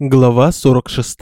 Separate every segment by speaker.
Speaker 1: Глава 46.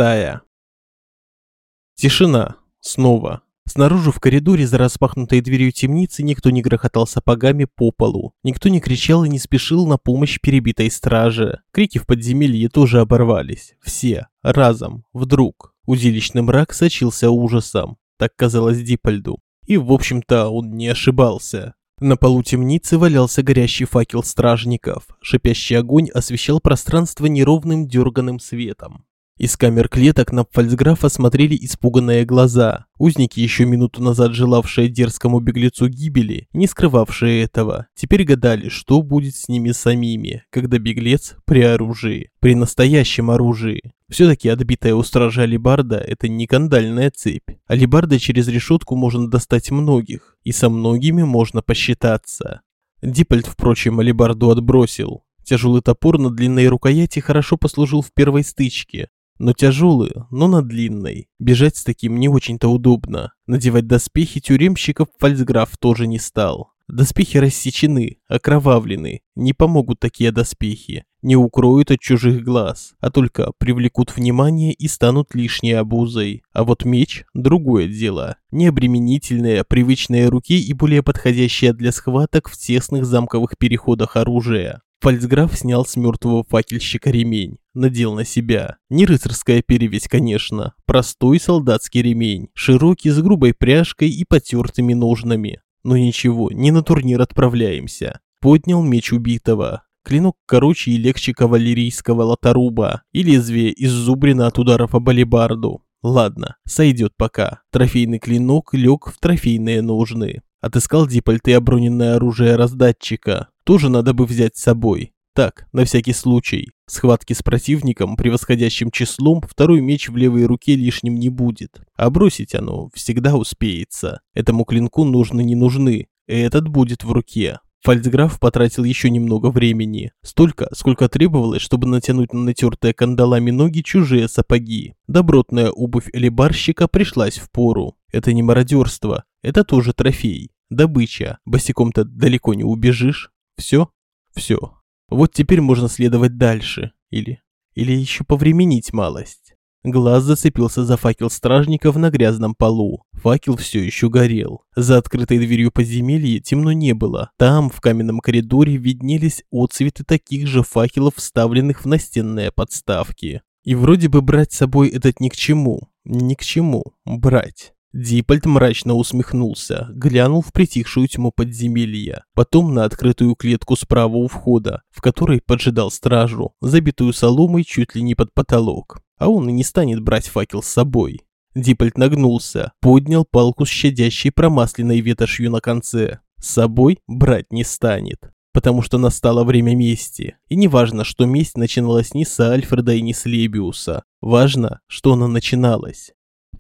Speaker 1: Тишина. Снова. Снаружи в коридоре за распахнутой дверью темницы никто не грохотал сапогами по полу. Никто не кричал и не спешил на помощь перебитой страже. Крики в подземелье тоже оборвались. Все. Разом. Вдруг. Узилищный мрак сочился ужасом. Так казалось Дипольду. И, в общем-то, он не ошибался. На полу темницы валялся горящий факел стражников. Шипящий огонь освещал пространство неровным дерганым светом. Из камер клеток на фальцграфа смотрели испуганные глаза. Узники, еще минуту назад желавшие дерзкому беглецу гибели, не скрывавшие этого, теперь гадали, что будет с ними самими, когда беглец при оружии, при настоящем оружии. Все-таки отбитая у стража алибарда – это не кандальная цепь. Алибарда через решетку можно достать многих, и со многими можно посчитаться. Диппольд, впрочем, алибарду отбросил. Тяжелый топор на длинной рукояти хорошо послужил в первой стычке, но тяжелый, но на длинной. Бежать с таким не очень-то удобно. Надевать доспехи тюремщиков фальцграф тоже не стал. Доспехи рассечены, окровавлены. Не помогут такие доспехи. Не укроют от чужих глаз, а только привлекут внимание и станут лишней обузой. А вот меч – другое дело. Необременительное, привычное руки и более подходящее для схваток в тесных замковых переходах оружия. Фальцграф снял с мертвого факельщика ремень, надел на себя. Не рыцарская перевесь, конечно, простой солдатский ремень, широкий, с грубой пряжкой и потертыми ножнами. Но ничего, не на турнир отправляемся. Поднял меч убитого. Клинок короче и легче кавалерийского лоторуба, и лезвие иззубрено от ударов об алебарду. Ладно, сойдет пока. Трофейный клинок лег в трофейные ножны. Отыскал Дипольт и оброненное оружие раздатчика. Тоже надо бы взять с собой. Так, на всякий случай. В схватке с противником, превосходящим числом, второй меч в левой руке лишним не будет. А бросить оно всегда успеется. Этому клинку нужны не нужны. Этот будет в руке. Фальцграф потратил еще немного времени. Столько, сколько требовалось, чтобы натянуть на натертые кандалами ноги чужие сапоги. Добротная обувь элибарщика пришлась в пору. Это не мародерство, это тоже трофей. Добыча. Босиком-то далеко не убежишь. Все? Все. Вот теперь можно следовать дальше. Или... Или еще повременить малость. Глаз зацепился за факел стражников на грязном полу. Факел все еще горел. За открытой дверью подземелья темно не было. Там, в каменном коридоре, виднелись отцветы таких же факелов, вставленных в настенные подставки. И вроде бы брать с собой этот ни к чему. Ни к чему. Брать. Дипольт мрачно усмехнулся, глянул в притихшую тьму подземелья, потом на открытую клетку справа у входа, в которой поджидал стражу, забитую соломой чуть ли не под потолок. А он и не станет брать факел с собой. Дипольт нагнулся, поднял палку с щадящей промасленной ветошью на конце. С собой брать не станет, потому что настало время мести. И не важно, что месть начиналась не с Альфреда и не с Лебиуса. Важно, что она начиналась.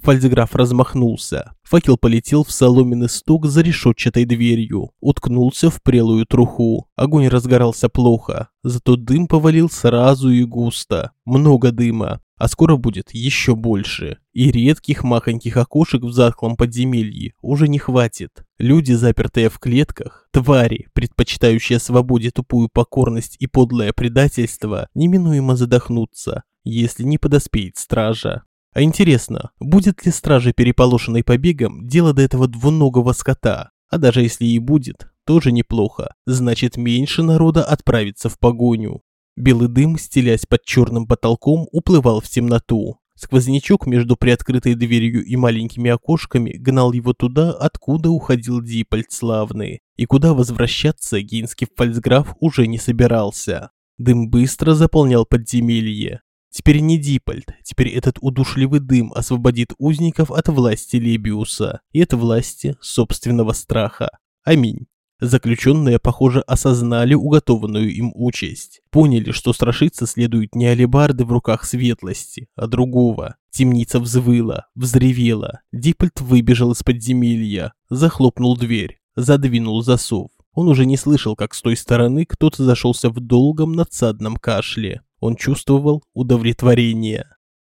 Speaker 1: Фальцграф размахнулся. Факел полетел в соломенный стук за решетчатой дверью. Уткнулся в прелую труху. Огонь разгорался плохо. Зато дым повалил сразу и густо. Много дыма. А скоро будет еще больше. И редких махоньких окошек в затхлом подземелье уже не хватит. Люди, запертые в клетках, твари, предпочитающие свободе тупую покорность и подлое предательство, неминуемо задохнутся, если не подоспеет стража. А интересно, будет ли стража, переполошенной побегом, дело до этого двуногого скота? А даже если и будет, тоже неплохо. Значит, меньше народа отправится в погоню. Белый дым, стелясь под черным потолком, уплывал в темноту. Сквознячок между приоткрытой дверью и маленькими окошками гнал его туда, откуда уходил Дипольд славный, и куда возвращаться гейнский фальцграф уже не собирался. Дым быстро заполнял подземелье. Теперь не Дипольд, теперь этот удушливый дым освободит узников от власти Лебиуса и от власти собственного страха. Аминь. Заключенные, похоже, осознали уготованную им участь. Поняли, что страшиться следует не алебарды в руках светлости, а другого. Темница взвыла, взревела. Дипольд выбежал из подземелья, захлопнул дверь, задвинул засов. Он уже не слышал, как с той стороны кто-то зашелся в долгом надсадном кашле. Он чувствовал удовлетворение.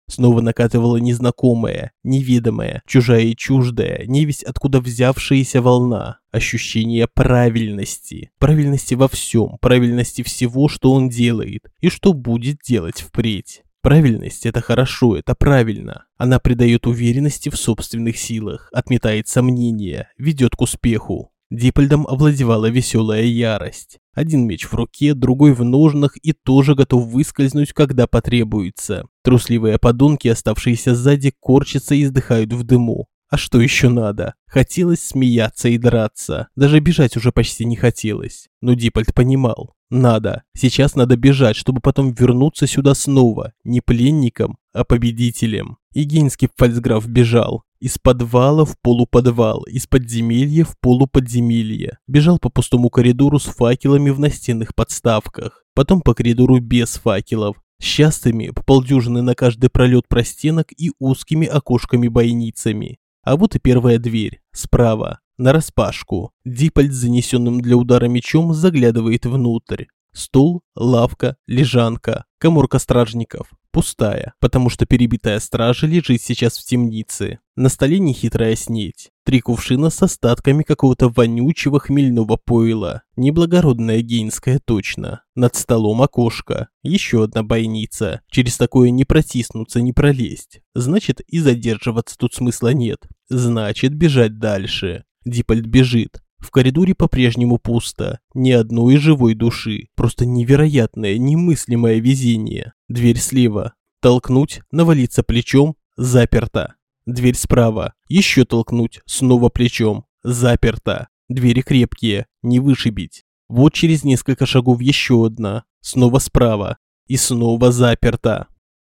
Speaker 1: Снова накатывала незнакомая, неведомая, чужая и чуждая, невесть откуда взявшаяся волна. Ощущение правильности. Правильности во всем, правильности всего, что он делает и что будет делать впредь. Правильность – это хорошо, это правильно. Она придает уверенности в собственных силах, отметает сомнения, ведет к успеху. Диппольдом овладевала веселая ярость. Один меч в руке, другой в ножнах и тоже готов выскользнуть, когда потребуется. Трусливые подонки, оставшиеся сзади, корчатся и издыхают в дыму. А что еще надо? Хотелось смеяться и драться. Даже бежать уже почти не хотелось. Но Диппольд понимал. Надо. Сейчас надо бежать, чтобы потом вернуться сюда снова. Не пленником, а победителем. И Гейнский фальцграф бежал. Из подвала в полуподвал, из подземелья в полуподземелье. Бежал по пустому коридору с факелами в настенных подставках. Потом по коридору без факелов. С частыми, по полдюжины на каждый пролет простенок и узкими окошками-бойницами. А вот и первая дверь, справа, нараспашку. С занесенным для удара мечом заглядывает внутрь. Стул, лавка, лежанка, коморка стражников. Пустая, потому что перебитая стража лежит сейчас в темнице. На столе нехитрая снеть. Три кувшина с остатками какого-то вонючего хмельного пойла. Неблагородная гейнская точно. Над столом окошко. Еще одна бойница. Через такое не протиснуться, не пролезть. Значит, и задерживаться тут смысла нет. Значит, бежать дальше. Диппольд бежит. В коридоре по-прежнему пусто, ни одной живой души, просто невероятное, немыслимое везение. Дверь слева. Толкнуть, навалиться плечом, заперта. Дверь справа. Еще толкнуть, снова плечом, заперта. Двери крепкие, не вышибить. Вот через несколько шагов еще одна, снова справа. И снова заперта.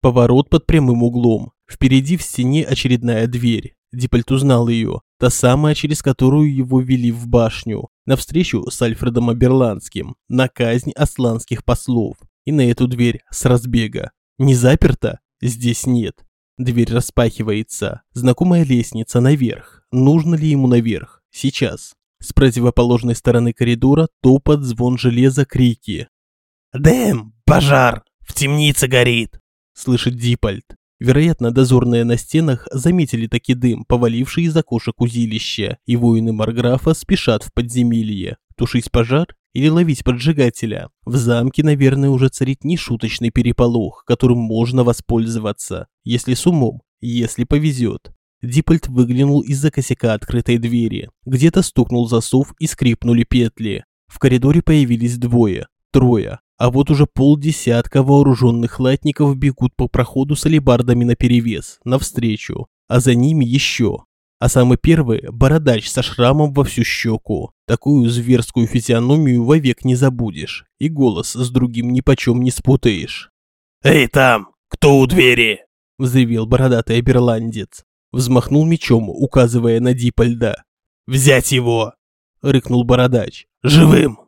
Speaker 1: Поворот под прямым углом. Впереди в стене очередная дверь. Диппольт узнал ее, та самая, через которую его вели в башню, на встречу с Альфредом Аберландским, на казнь асланских послов. И на эту дверь с разбега. Не заперта? Здесь нет. Дверь распахивается. Знакомая лестница наверх. Нужно ли ему наверх? Сейчас. С противоположной стороны коридора топот, звон железа, крики.
Speaker 2: «Дэм! Пожар! В темнице горит!»
Speaker 1: Слышит Диппольт. Вероятно, дозорные на стенах заметили таки дым, поваливший из окошек узилища, и воины Марграфа спешат в подземелье. Тушить пожар или ловить поджигателя? В замке, наверное, уже царит нешуточный переполох, которым можно воспользоваться, если с умом, если повезет. Диппольт выглянул из-за косяка открытой двери. Где-то стукнул засов и скрипнули петли. В коридоре появились двое, трое, а вот уже полдесятка вооруженных латников бегут по проходу с алебардами наперевес, навстречу, а за ними еще. А самый первый – бородач со шрамом во всю щеку. Такую зверскую физиономию вовек не забудешь, и голос с другим ни почем не спутаешь.
Speaker 2: «Эй, там! Кто у двери?»
Speaker 1: – взревел бородатый оберландец. Взмахнул мечом, указывая на Дипольда.
Speaker 2: «Взять его!»
Speaker 1: – рыкнул бородач.
Speaker 2: «Живым!»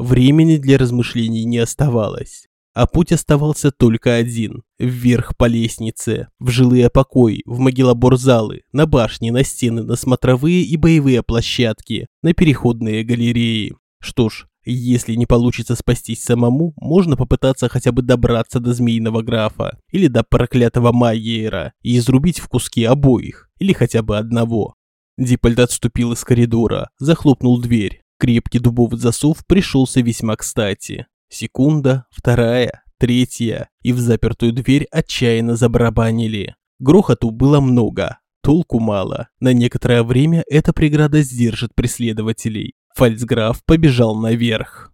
Speaker 1: Времени для размышлений не оставалось. А путь оставался только один – вверх по лестнице, в жилые покои, в могилобор-залы, на башни, на стены, на смотровые и боевые площадки, на переходные галереи. Что ж, если не получится спастись самому, можно попытаться хотя бы добраться до Змеиного графа или до проклятого Майера и изрубить в куски обоих, или хотя бы одного. Диппольд отступил из коридора, захлопнул дверь. Крепкий дубовый засов пришелся весьма кстати. Секунда, вторая, третья, и в запертую дверь отчаянно забарабанили. Грохоту было много, толку мало. На некоторое время эта преграда сдержит преследователей. Фальцграф побежал наверх.